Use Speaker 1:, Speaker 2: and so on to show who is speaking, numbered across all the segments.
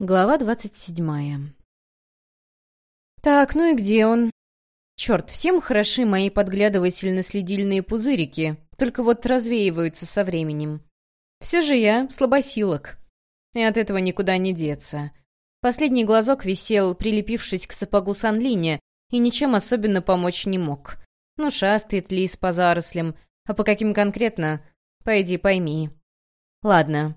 Speaker 1: Глава двадцать седьмая. Так, ну и где он? Черт, всем хороши мои подглядывательно-следильные пузырики, только вот развеиваются со временем. Все же я слабосилок, и от этого никуда не деться. Последний глазок висел, прилепившись к сапогу Санлине, и ничем особенно помочь не мог. Ну, шастает лис по зарослям, а по каким конкретно, пойди пойми. Ладно,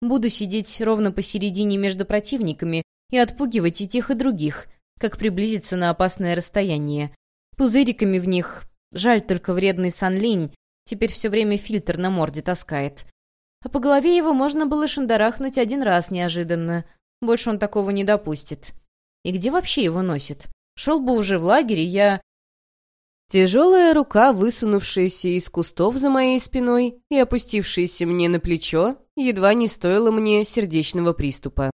Speaker 1: Буду сидеть ровно посередине между противниками и отпугивать и тех, и других, как приблизиться на опасное расстояние. Пузыриками в них... Жаль только вредный Санлинь, теперь все время фильтр на морде таскает. А по голове его можно было шандарахнуть один раз неожиданно. Больше он такого не допустит. И где вообще его носит? Шел бы уже в лагере, я...
Speaker 2: Тяжелая рука, высунувшаяся из кустов за моей спиной и опустившаяся мне на плечо, едва не стоила мне сердечного приступа.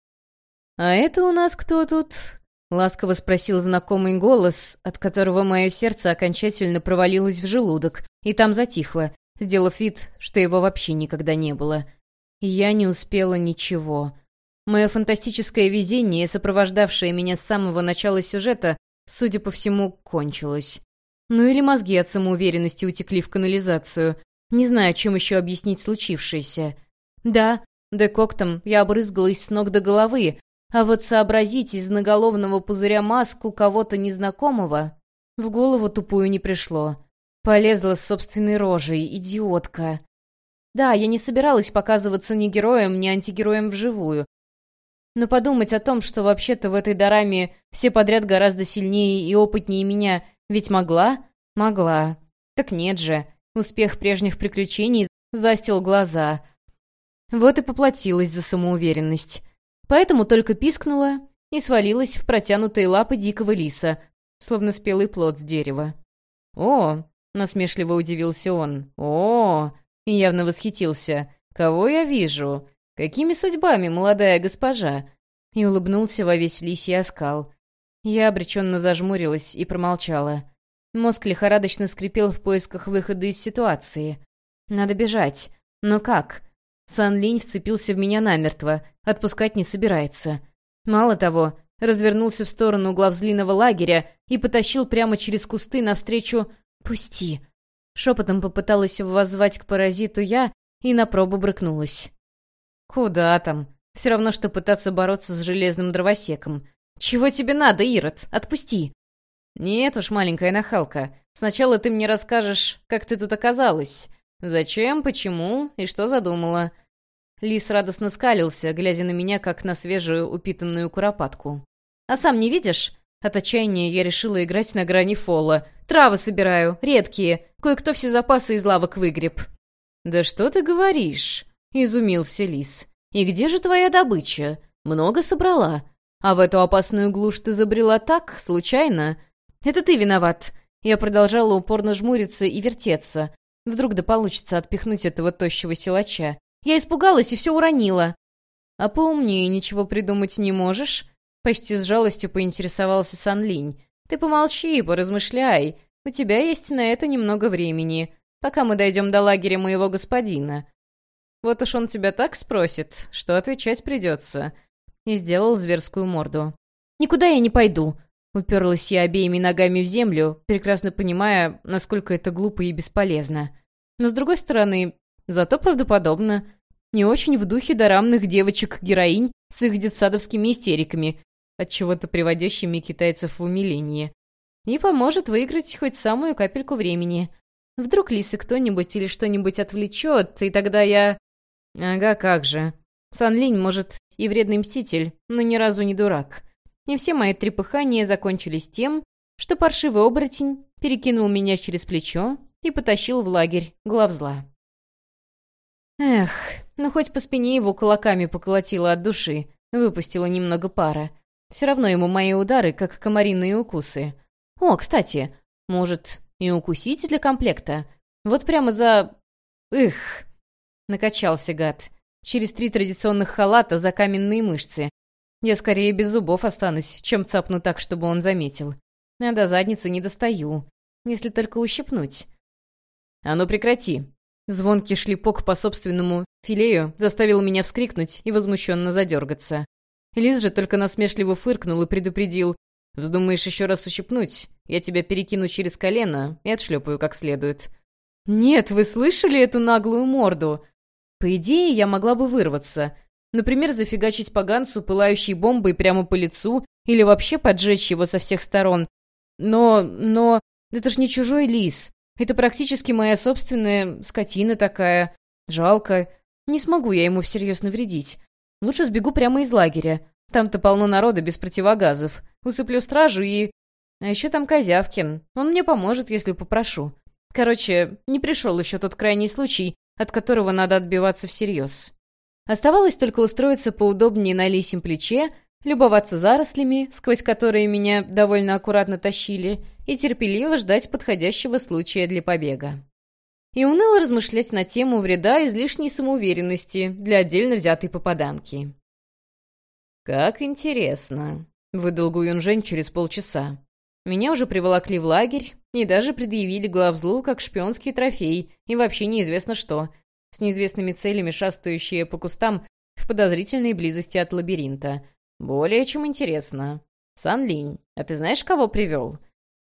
Speaker 1: «А это у нас кто тут?» — ласково спросил знакомый голос, от которого мое сердце окончательно провалилось в желудок, и там затихло, сделав вид, что его вообще никогда не было. Я не успела ничего. Мое фантастическое везение, сопровождавшее меня с самого начала сюжета, судя по всему, кончилось. Ну или мозги от самоуверенности утекли в канализацию. Не знаю, чем еще объяснить случившееся. Да, декоктом я обрызгалась с ног до головы, а вот сообразить из наголовного пузыря маску кого-то незнакомого в голову тупую не пришло. Полезла с собственной рожей, идиотка. Да, я не собиралась показываться ни героем, ни антигероем вживую. Но подумать о том, что вообще-то в этой дораме все подряд гораздо сильнее и опытнее меня, ведь могла? Могла. Так нет же. Успех прежних приключений застил глаза. Вот и поплатилась за самоуверенность. Поэтому только пискнула и свалилась в протянутые лапы дикого лиса, словно спелый плод с дерева. «О!» — насмешливо удивился он. «О!» — и явно восхитился. «Кого я вижу? Какими судьбами, молодая госпожа?» И улыбнулся во весь лисий оскал. Я обреченно зажмурилась и промолчала. Мозг лихорадочно скрипел в поисках выхода из ситуации. Надо бежать. Но как? Сан Линь вцепился в меня намертво, отпускать не собирается. Мало того, развернулся в сторону главзлиного лагеря и потащил прямо через кусты навстречу «Пусти». Шепотом попыталась воззвать к паразиту я и на пробу брыкнулась. «Куда там? Все равно, что пытаться бороться с железным дровосеком. «Чего тебе надо, Ирод? Отпусти!» «Нет уж, маленькая нахалка. Сначала ты мне расскажешь, как ты тут оказалась. Зачем, почему и что задумала?» Лис радостно скалился, глядя на меня, как на свежую упитанную куропатку. «А сам не видишь?» От отчаяния я решила играть на грани фола. «Травы собираю, редкие. Кое-кто все запасы из лавок выгреб». «Да что ты говоришь?» — изумился лис. «И где же твоя добыча? Много собрала?» А в эту опасную глушь ты забрела так, случайно? Это ты виноват. Я продолжала упорно жмуриться и вертеться. Вдруг да получится отпихнуть этого тощего силача. Я испугалась и все уронила. А поумнее ничего придумать не можешь? Почти с жалостью поинтересовался Санлинь. Ты помолчи и поразмышляй. У тебя есть на это немного времени, пока мы дойдем до лагеря моего господина. Вот уж он тебя так спросит, что отвечать придется и сделал зверскую морду. «Никуда я не пойду!» Уперлась я обеими ногами в землю, прекрасно понимая, насколько это глупо и бесполезно. Но, с другой стороны, зато правдоподобно. Не очень в духе дорамных девочек-героинь с их детсадовскими истериками, от чего то приводящими китайцев в умиление. И поможет выиграть хоть самую капельку времени. Вдруг Лисы кто-нибудь или что-нибудь отвлечет, и тогда я... Ага, как же. Санлинь, может, и вредный мститель, но ни разу не дурак. И все мои трепыхания закончились тем, что паршивый оборотень перекинул меня через плечо и потащил в лагерь главзла. Эх, ну хоть по спине его кулаками поколотило от души, выпустила немного пара. Все равно ему мои удары, как комариные укусы. О, кстати, может, и укусить для комплекта? Вот прямо за... Эх, накачался гад. Через три традиционных халата за каменные мышцы. Я скорее без зубов останусь, чем цапну так, чтобы он заметил. А до задницы не достаю, если только ущипнуть. «А ну прекрати!» Звонкий шлепок по собственному филею заставил меня вскрикнуть и возмущенно задергаться. Лис же только насмешливо фыркнул и предупредил. «Вздумаешь еще раз ущипнуть? Я тебя перекину через колено и отшлепаю как следует». «Нет, вы слышали эту наглую морду?» По идее, я могла бы вырваться. Например, зафигачить поганцу пылающей бомбой прямо по лицу или вообще поджечь его со всех сторон. Но... но... это ж не чужой лис. Это практически моя собственная скотина такая. Жалко. Не смогу я ему всерьез навредить. Лучше сбегу прямо из лагеря. Там-то полно народа без противогазов. Усыплю стражу и... А еще там Козявкин. Он мне поможет, если попрошу. Короче, не пришел еще тот крайний случай, от которого надо отбиваться всерьез. Оставалось только устроиться поудобнее на лисьем плече, любоваться зарослями, сквозь которые меня довольно аккуратно тащили, и терпеливо ждать подходящего случая для побега. И уныло размышлять на тему вреда излишней самоуверенности для отдельно взятой попаданки. «Как интересно», — выдал Гуюнжень через полчаса. Меня уже приволокли в лагерь и даже предъявили главзлу как шпионский трофей и вообще неизвестно что, с неизвестными целями шастающие по кустам в подозрительной близости от лабиринта. Более чем интересно. Сан Линь, а ты знаешь, кого привел?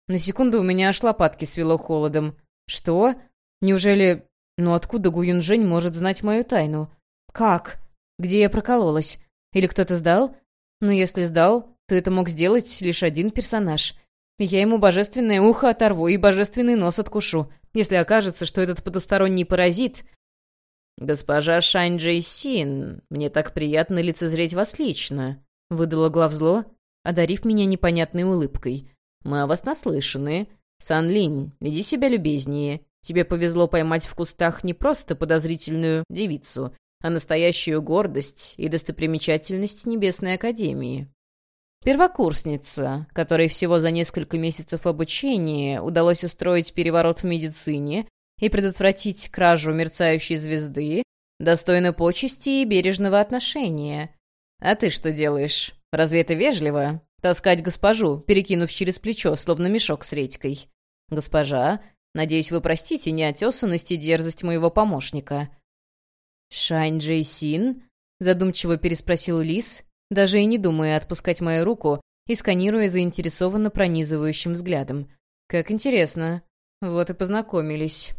Speaker 1: На секунду у меня аж лопатки свело холодом. Что? Неужели... Ну откуда Гу Юнжень может знать мою тайну? Как? Где я прокололась? Или кто-то сдал? Ну, если сдал, то это мог сделать лишь один персонаж — я ему божественное ухо оторву и божественный нос откушу, если окажется, что этот потусторонний паразит... «Госпожа Шань Джей Син, мне так приятно лицезреть вас лично», — выдала главзло, одарив меня непонятной улыбкой. «Мы о вас наслышаны. Сан Линь, веди себя любезнее. Тебе повезло поймать в кустах не просто подозрительную девицу, а настоящую гордость и достопримечательность Небесной Академии». Первокурсница, которой всего за несколько месяцев обучения удалось устроить переворот в медицине и предотвратить кражу мерцающей звезды, достойна почести и бережного отношения. А ты что делаешь? Разве это вежливо? Таскать госпожу, перекинув через плечо, словно мешок с редькой. Госпожа, надеюсь, вы простите неотесанность и дерзость моего помощника. «Шань Джей Син?» — задумчиво переспросил Лис, даже и не думая отпускать мою руку и сканируя заинтересованно пронизывающим взглядом. «Как интересно. Вот и познакомились».